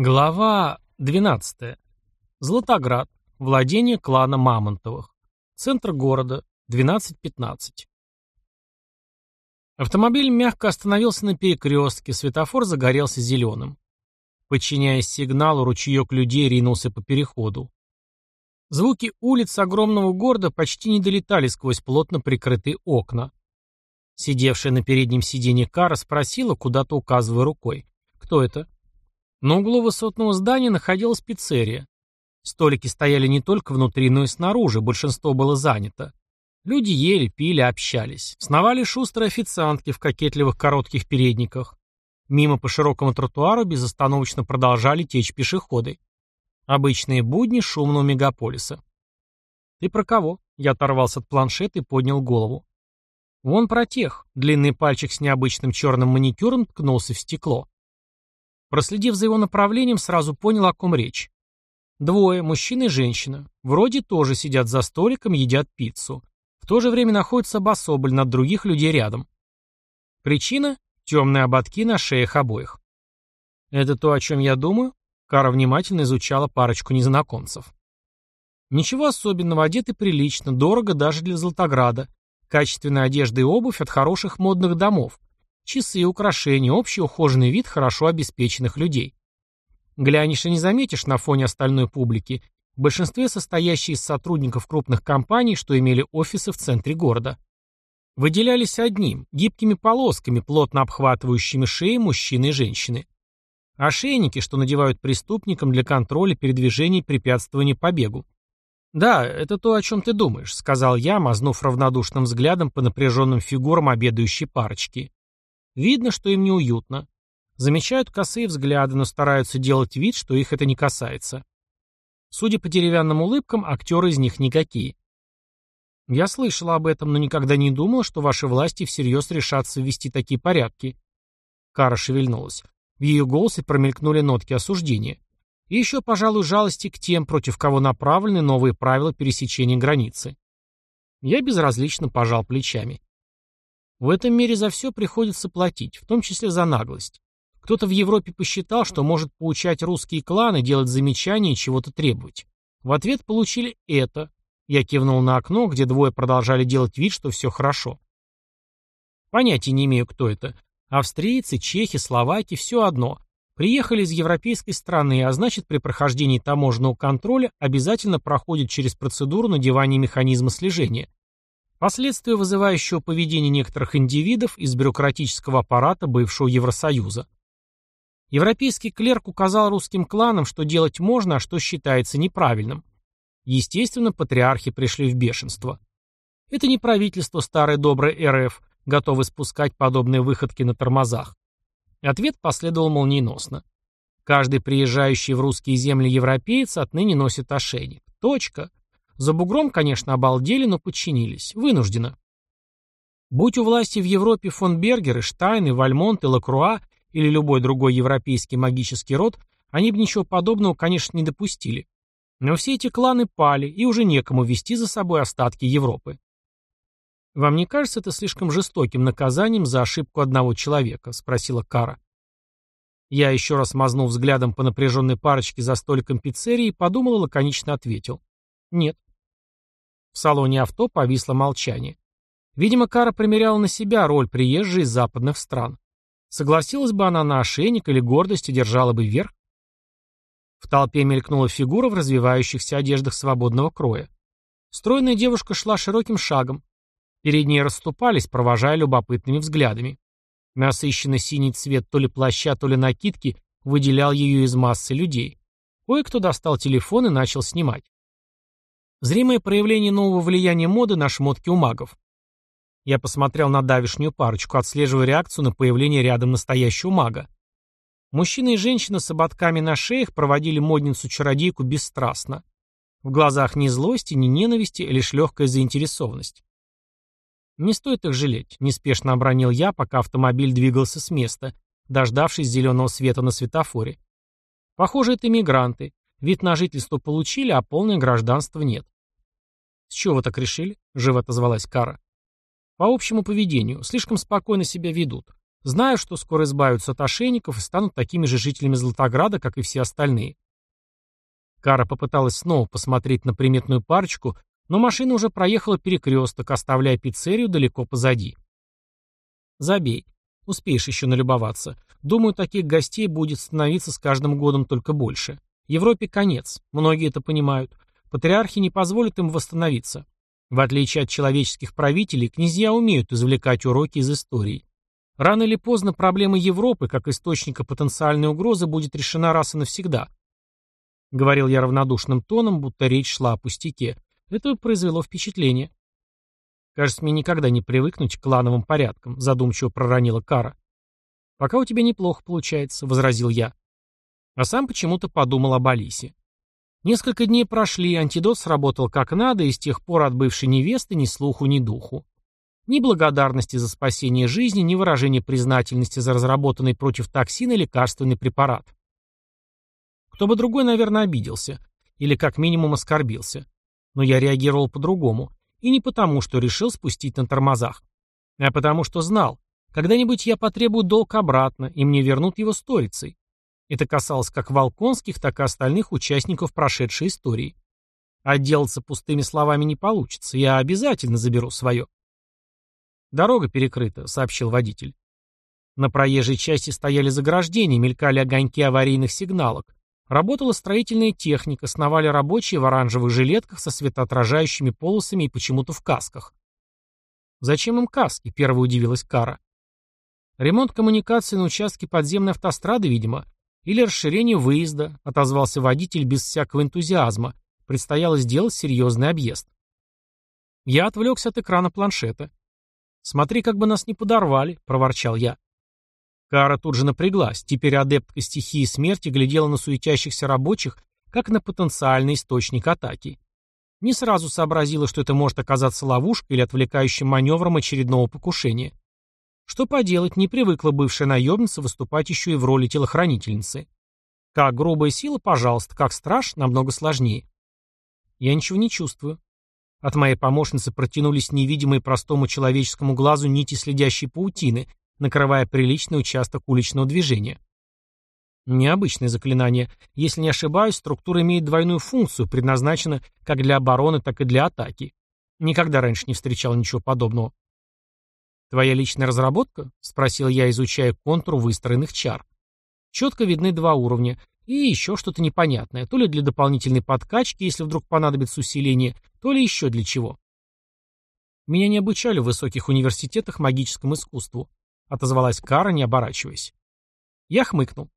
Глава 12. Златоград. Владение клана Мамонтовых. Центр города. 12.15. Автомобиль мягко остановился на перекрестке, светофор загорелся зеленым. Подчиняясь сигналу, ручеек людей ринулся по переходу. Звуки улиц огромного города почти не долетали сквозь плотно прикрытые окна. Сидевшая на переднем сиденье Кара спросила, куда-то указывая рукой. «Кто это?» На углу высотного здания находилась пиццерия. Столики стояли не только внутри, но и снаружи, большинство было занято. Люди ели, пили, общались. Сновали шустрые официантки в кокетливых коротких передниках. Мимо по широкому тротуару безостановочно продолжали течь пешеходы. Обычные будни шумного мегаполиса. «Ты про кого?» Я оторвался от планшета и поднял голову. Вон про тех. Длинный пальчик с необычным черным маникюром ткнулся в стекло. Проследив за его направлением, сразу понял, о ком речь. Двое, мужчина и женщина. Вроде тоже сидят за столиком, едят пиццу. В то же время находится обособль над других людей рядом. Причина – темные ободки на шеях обоих. Это то, о чем я думаю? Кара внимательно изучала парочку незнакомцев. Ничего особенного, одеты прилично, дорого даже для Златограда. Качественная одежда и обувь от хороших модных домов. Часы, украшения, общий ухоженный вид хорошо обеспеченных людей. Глянешь и не заметишь на фоне остальной публики, в большинстве состоящей из сотрудников крупных компаний, что имели офисы в центре города. Выделялись одним, гибкими полосками, плотно обхватывающими шеи мужчины и женщины. Ошейники, что надевают преступникам для контроля передвижений и препятствования побегу. «Да, это то, о чем ты думаешь», — сказал я, мазнув равнодушным взглядом по напряженным фигурам обедающей парочки. Видно, что им неуютно. Замечают косые взгляды, но стараются делать вид, что их это не касается. Судя по деревянным улыбкам, актеры из них никакие. Я слышала об этом, но никогда не думала, что ваши власти всерьез решатся ввести такие порядки. Кара шевельнулась. В ее голосе промелькнули нотки осуждения. И еще, пожалуй, жалости к тем, против кого направлены новые правила пересечения границы. Я безразлично пожал плечами. В этом мире за все приходится платить, в том числе за наглость. Кто-то в Европе посчитал, что может поучать русские кланы, делать замечания и чего-то требовать. В ответ получили это. Я кивнул на окно, где двое продолжали делать вид, что все хорошо. Понятия не имею, кто это. Австрийцы, чехи, словаки – все одно. Приехали из европейской страны, а значит, при прохождении таможенного контроля обязательно проходят через процедуру надевания механизма слежения. Последствия вызывающего поведения некоторых индивидов из бюрократического аппарата бывшего Евросоюза. Европейский клерк указал русским кланам, что делать можно, а что считается неправильным. Естественно, патриархи пришли в бешенство. Это не правительство старой доброй РФ, готовы спускать подобные выходки на тормозах. Ответ последовал молниеносно. Каждый приезжающий в русские земли европеец отныне носит ошейник. Точка. За бугром, конечно, обалдели, но подчинились. Вынужденно. Будь у власти в Европе фон Бергеры, Штайны, Вальмонт и Лакруа или любой другой европейский магический род, они бы ничего подобного, конечно, не допустили. Но все эти кланы пали, и уже некому вести за собой остатки Европы. «Вам не кажется это слишком жестоким наказанием за ошибку одного человека?» — спросила Кара. Я еще раз мазнул взглядом по напряженной парочке за столиком пиццерии и подумал и лаконично ответил. «Нет». В салоне авто повисло молчание. Видимо, Кара примеряла на себя роль приезжей из западных стран. Согласилась бы она на ошейник или гордостью держала бы вверх? В толпе мелькнула фигура в развивающихся одеждах свободного кроя. Стройная девушка шла широким шагом. Перед ней расступались, провожая любопытными взглядами. Насыщенно синий цвет то ли плаща, то ли накидки выделял ее из массы людей. Кое-кто достал телефон и начал снимать. Зримое проявление нового влияния моды на шмотки у магов. Я посмотрел на давишнюю парочку, отслеживая реакцию на появление рядом настоящего мага. Мужчина и женщина с ободками на шеях проводили модницу-чародейку бесстрастно. В глазах ни злости, ни ненависти, лишь легкая заинтересованность. «Не стоит их жалеть», — неспешно обронил я, пока автомобиль двигался с места, дождавшись зеленого света на светофоре. «Похоже, это мигранты. Вид на жительство получили, а полное гражданство нет. «С чего вы так решили?» — живо отозвалась Кара. «По общему поведению. Слишком спокойно себя ведут. Знаю, что скоро избавятся от ошейников и станут такими же жителями Златограда, как и все остальные. Кара попыталась снова посмотреть на приметную парочку, но машина уже проехала перекресток, оставляя пиццерию далеко позади. Забей. Успеешь еще налюбоваться. Думаю, таких гостей будет становиться с каждым годом только больше. Европе конец. Многие это понимают. Патриархи не позволят им восстановиться. В отличие от человеческих правителей, князья умеют извлекать уроки из истории. Рано или поздно проблема Европы, как источника потенциальной угрозы, будет решена раз и навсегда. Говорил я равнодушным тоном, будто речь шла о пустяке. Это произвело впечатление. Кажется, мне никогда не привыкнуть к клановым порядкам, задумчиво проронила Кара. Пока у тебя неплохо получается, возразил я. А сам почему-то подумал об Алисе. Несколько дней прошли, антидот сработал как надо, и с тех пор от бывшей невесты ни слуху, ни духу. Ни благодарности за спасение жизни, ни выражения признательности за разработанный против токсина лекарственный препарат. Кто бы другой, наверное, обиделся. Или как минимум оскорбился. Но я реагировал по-другому. И не потому, что решил спустить на тормозах. А потому, что знал. Когда-нибудь я потребую долг обратно, и мне вернут его сторицей. Это касалось как волконских, так и остальных участников прошедшей истории. Отделаться пустыми словами не получится, я обязательно заберу свое. «Дорога перекрыта», — сообщил водитель. На проезжей части стояли заграждения, мелькали огоньки аварийных сигналок. Работала строительная техника, сновали рабочие в оранжевых жилетках со светоотражающими полосами и почему-то в касках. «Зачем им каски?» — первая удивилась Кара. «Ремонт коммуникации на участке подземной автострады, видимо. Или расширение выезда, отозвался водитель без всякого энтузиазма. Предстояло сделать серьезный объезд. Я отвлекся от экрана планшета. «Смотри, как бы нас не подорвали», — проворчал я. Кара тут же напряглась. Теперь адептка стихии смерти глядела на суетящихся рабочих, как на потенциальный источник атаки. Не сразу сообразила, что это может оказаться ловушкой или отвлекающим маневром очередного покушения. Что поделать, не привыкла бывшая наемница выступать еще и в роли телохранительницы. Как грубая сила, пожалуйста, как страж, намного сложнее. Я ничего не чувствую. От моей помощницы протянулись невидимые простому человеческому глазу нити следящей паутины, накрывая приличный участок уличного движения. Необычное заклинание. Если не ошибаюсь, структура имеет двойную функцию, предназначена как для обороны, так и для атаки. Никогда раньше не встречал ничего подобного. «Твоя личная разработка?» — спросил я, изучая контур выстроенных чар. Четко видны два уровня. И еще что-то непонятное. То ли для дополнительной подкачки, если вдруг понадобится усиление, то ли еще для чего. Меня не обучали в высоких университетах магическому искусству. Отозвалась Кара, не оборачиваясь. Я хмыкнул.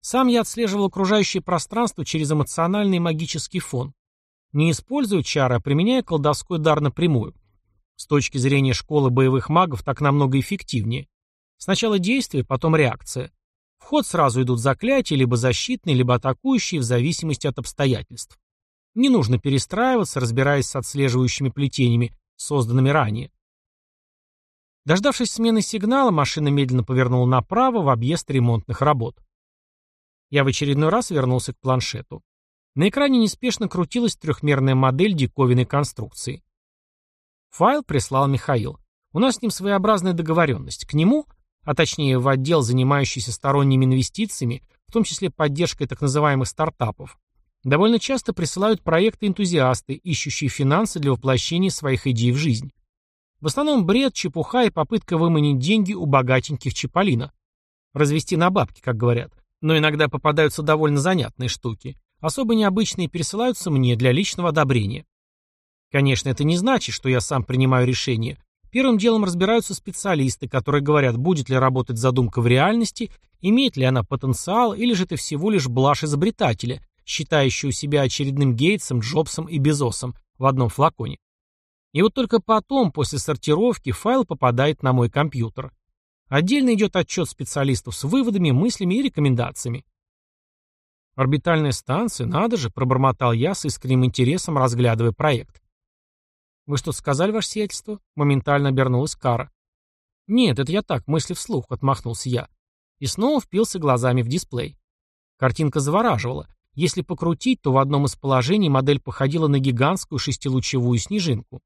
Сам я отслеживал окружающее пространство через эмоциональный магический фон. Не использую чары, а применяя колдовской дар напрямую. С точки зрения школы боевых магов так намного эффективнее. Сначала действие, потом реакция. В ход сразу идут заклятия, либо защитные, либо атакующие, в зависимости от обстоятельств. Не нужно перестраиваться, разбираясь с отслеживающими плетениями, созданными ранее. Дождавшись смены сигнала, машина медленно повернула направо в объезд ремонтных работ. Я в очередной раз вернулся к планшету. На экране неспешно крутилась трехмерная модель диковинной конструкции. Файл прислал Михаил. У нас с ним своеобразная договоренность. К нему, а точнее в отдел, занимающийся сторонними инвестициями, в том числе поддержкой так называемых стартапов, довольно часто присылают проекты энтузиасты, ищущие финансы для воплощения своих идей в жизнь. В основном бред, чепуха и попытка выманить деньги у богатеньких Чиполлино. Развести на бабки, как говорят. Но иногда попадаются довольно занятные штуки. Особо необычные пересылаются мне для личного одобрения. Конечно, это не значит, что я сам принимаю решение. Первым делом разбираются специалисты, которые говорят, будет ли работать задумка в реальности, имеет ли она потенциал, или же это всего лишь блажь изобретателя, считающего себя очередным Гейтсом, Джобсом и Безосом в одном флаконе. И вот только потом, после сортировки, файл попадает на мой компьютер. Отдельно идет отчет специалистов с выводами, мыслями и рекомендациями. Орбитальная станция, надо же, пробормотал я с искренним интересом, разглядывая проект. «Вы что сказали, ваше сиятельство?» Моментально обернулась Кара. «Нет, это я так, мысли вслух», — отмахнулся я. И снова впился глазами в дисплей. Картинка завораживала. Если покрутить, то в одном из положений модель походила на гигантскую шестилучевую снежинку.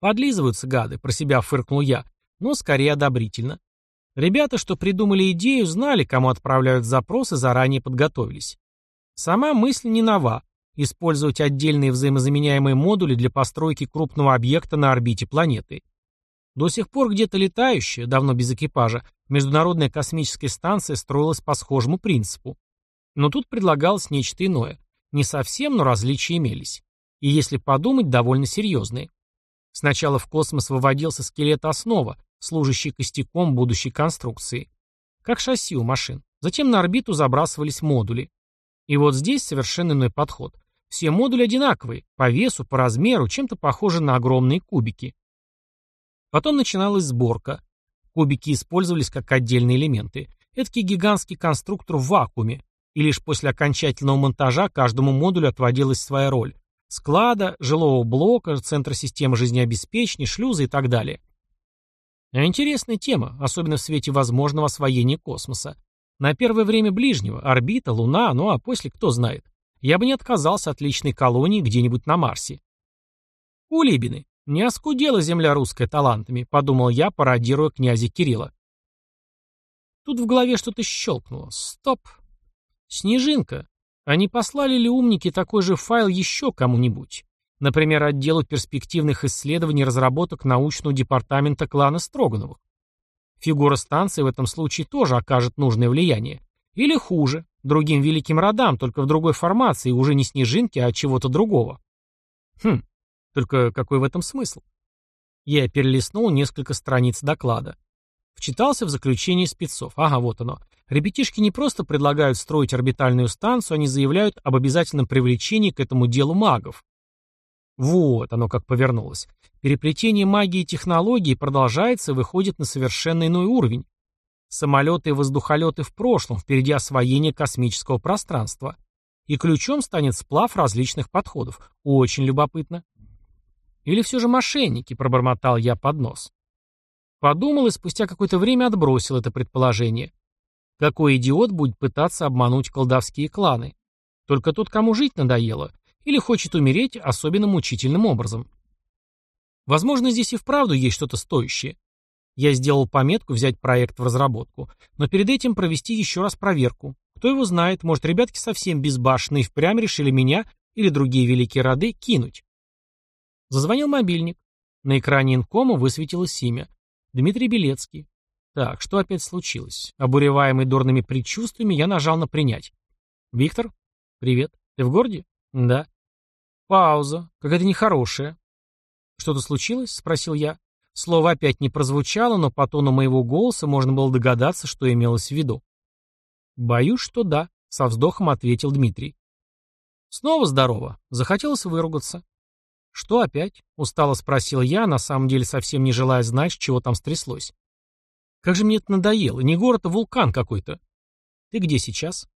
«Подлизываются гады», — про себя фыркнул я, но скорее одобрительно. Ребята, что придумали идею, знали, кому отправляют запросы, заранее подготовились. Сама мысль не нова – использовать отдельные взаимозаменяемые модули для постройки крупного объекта на орбите планеты. До сих пор где-то летающая, давно без экипажа, международная космическая станция строилась по схожему принципу. Но тут предлагалось нечто иное. Не совсем, но различия имелись. И если подумать, довольно серьезные. Сначала в космос выводился скелет основа, служащий костяком будущей конструкции. Как шасси у машин. Затем на орбиту забрасывались модули. И вот здесь совершенно иной подход. Все модули одинаковые, по весу, по размеру, чем-то похожи на огромные кубики. Потом начиналась сборка. Кубики использовались как отдельные элементы. Эдакий гигантский конструктор в вакууме. И лишь после окончательного монтажа каждому модулю отводилась своя роль. Склада, жилого блока, центра системы жизнеобеспечения, шлюза и так далее. Интересная тема, особенно в свете возможного освоения космоса. На первое время ближнего, орбита, Луна, ну а после кто знает. Я бы не отказался от личной колонии где-нибудь на Марсе. Улибины. Не оскудела земля русская талантами, подумал я, пародируя князя Кирилла. Тут в голове что-то щелкнуло. Стоп. Снежинка. А не послали ли умники такой же файл еще кому-нибудь? Например, отделу перспективных исследований и разработок научного департамента клана Строгановых. Фигура станции в этом случае тоже окажет нужное влияние. Или хуже, другим великим родам, только в другой формации, уже не снежинки, а чего-то другого. Хм, только какой в этом смысл? Я перелистнул несколько страниц доклада. Вчитался в заключение спецов. Ага, вот оно. Ребятишки не просто предлагают строить орбитальную станцию, они заявляют об обязательном привлечении к этому делу магов. Вот оно как повернулось. Переплетение магии и технологий продолжается и выходит на совершенно иной уровень. Самолеты и воздухолеты в прошлом, впереди освоение космического пространства. И ключом станет сплав различных подходов. Очень любопытно. Или все же мошенники, пробормотал я под нос. Подумал и спустя какое-то время отбросил это предположение. Какой идиот будет пытаться обмануть колдовские кланы? Только тот, кому жить надоело, или хочет умереть особенно мучительным образом. Возможно, здесь и вправду есть что-то стоящее. Я сделал пометку взять проект в разработку, но перед этим провести еще раз проверку. Кто его знает, может, ребятки совсем безбашенные впрямь решили меня или другие великие роды кинуть. Зазвонил мобильник. На экране инкома высветилось имя. Дмитрий Белецкий. Так, что опять случилось? Обуреваемый дурными предчувствиями, я нажал на «принять». «Виктор? Привет. Ты в городе?» «Да». Пауза. Какая-то нехорошая. «Что-то случилось?» — спросил я. Слово опять не прозвучало, но по тону моего голоса можно было догадаться, что имелось в виду. «Боюсь, что да», — со вздохом ответил Дмитрий. «Снова здорово. Захотелось выругаться. «Что опять?» — устало спросил я, на самом деле совсем не желая знать, чего там стряслось. «Как же мне это надоело. Не город, а вулкан какой-то». «Ты где сейчас?»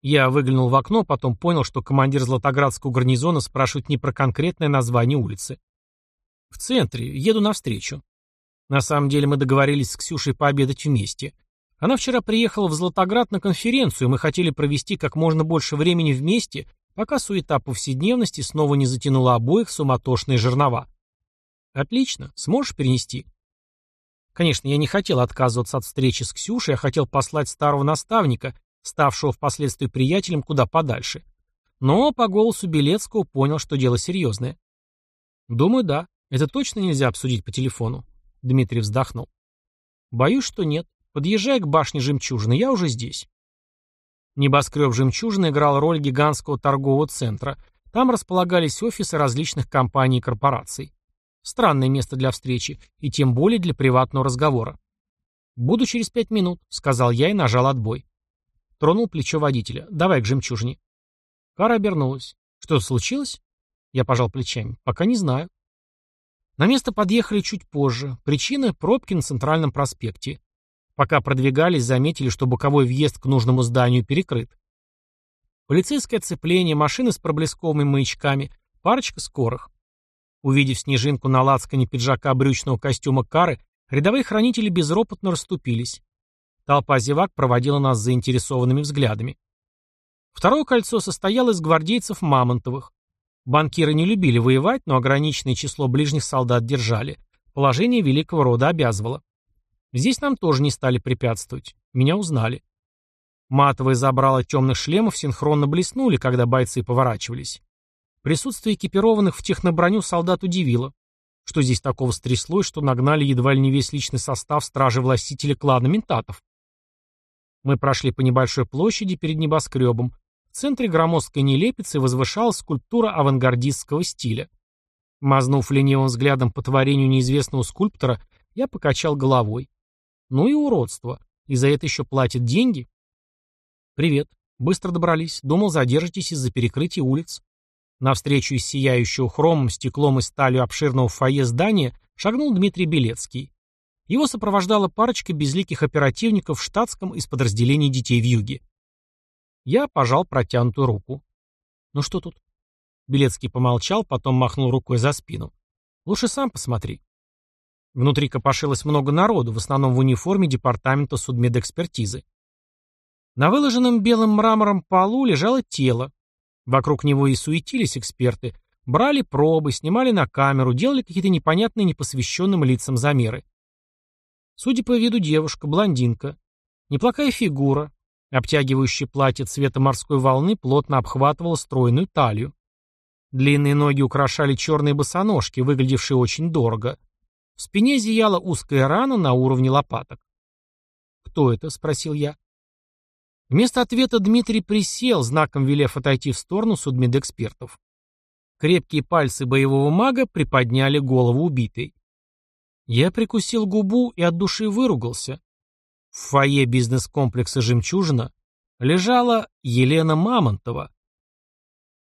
Я выглянул в окно, потом понял, что командир Златоградского гарнизона спрашивает не про конкретное название улицы. «В центре. Еду навстречу». На самом деле мы договорились с Ксюшей пообедать вместе. Она вчера приехала в Златоград на конференцию, мы хотели провести как можно больше времени вместе пока суета повседневности снова не затянула обоих суматошные жернова. «Отлично. Сможешь перенести?» Конечно, я не хотел отказываться от встречи с Ксюшей, я хотел послать старого наставника, ставшего впоследствии приятелем, куда подальше. Но по голосу Белецкого понял, что дело серьезное. «Думаю, да. Это точно нельзя обсудить по телефону?» Дмитрий вздохнул. «Боюсь, что нет. Подъезжай к башне Жемчужины, я уже здесь». Небоскреб «Жемчужина» играл роль гигантского торгового центра. Там располагались офисы различных компаний и корпораций. Странное место для встречи, и тем более для приватного разговора. «Буду через пять минут», — сказал я и нажал отбой. Тронул плечо водителя. «Давай к жемчужине». Кара обернулась. «Что-то случилось?» Я пожал плечами. «Пока не знаю». На место подъехали чуть позже. Причина — пробки на центральном проспекте. Пока продвигались, заметили, что боковой въезд к нужному зданию перекрыт. Полицейское оцепление, машины с проблесковыми маячками, парочка скорых. Увидев снежинку на лацкане пиджака брючного костюма кары, рядовые хранители безропотно расступились. Толпа зевак проводила нас заинтересованными взглядами. Второе кольцо состояло из гвардейцев Мамонтовых. Банкиры не любили воевать, но ограниченное число ближних солдат держали. Положение великого рода обязывало. Здесь нам тоже не стали препятствовать. Меня узнали. Матовые забрала темных шлемов синхронно блеснули, когда бойцы поворачивались. Присутствие экипированных в техноброню солдат удивило. Что здесь такого стряслось, что нагнали едва ли не весь личный состав стражи-властителя клана ментатов? Мы прошли по небольшой площади перед небоскребом. Центре громоздкой нелепицы возвышалась скульптура авангардистского стиля. Мазнув ленивым взглядом по творению неизвестного скульптора, я покачал головой. Ну и уродство. И за это еще платят деньги? Привет. Быстро добрались. Думал, задержитесь из-за перекрытия улиц. Навстречу из сияющего хромом, стеклом и сталью обширного фойе здания шагнул Дмитрий Белецкий. Его сопровождала парочка безликих оперативников в штатском из подразделений детей в юге. Я пожал протянутую руку. «Ну что тут?» Белецкий помолчал, потом махнул рукой за спину. «Лучше сам посмотри». Внутри копошилось много народу, в основном в униформе департамента судмедэкспертизы. На выложенном белым мрамором полу лежало тело, Вокруг него и суетились эксперты. Брали пробы, снимали на камеру, делали какие-то непонятные непосвященным лицам замеры. Судя по виду девушка, блондинка. Неплохая фигура. Обтягивающее платье цвета морской волны плотно обхватывало стройную талию. Длинные ноги украшали черные босоножки, выглядевшие очень дорого. В спине зияла узкая рана на уровне лопаток. «Кто это?» — спросил я. Вместо ответа Дмитрий присел, знаком велев отойти в сторону судмедэкспертов. Крепкие пальцы боевого мага приподняли голову убитой. Я прикусил губу и от души выругался. В фойе бизнес-комплекса «Жемчужина» лежала Елена Мамонтова,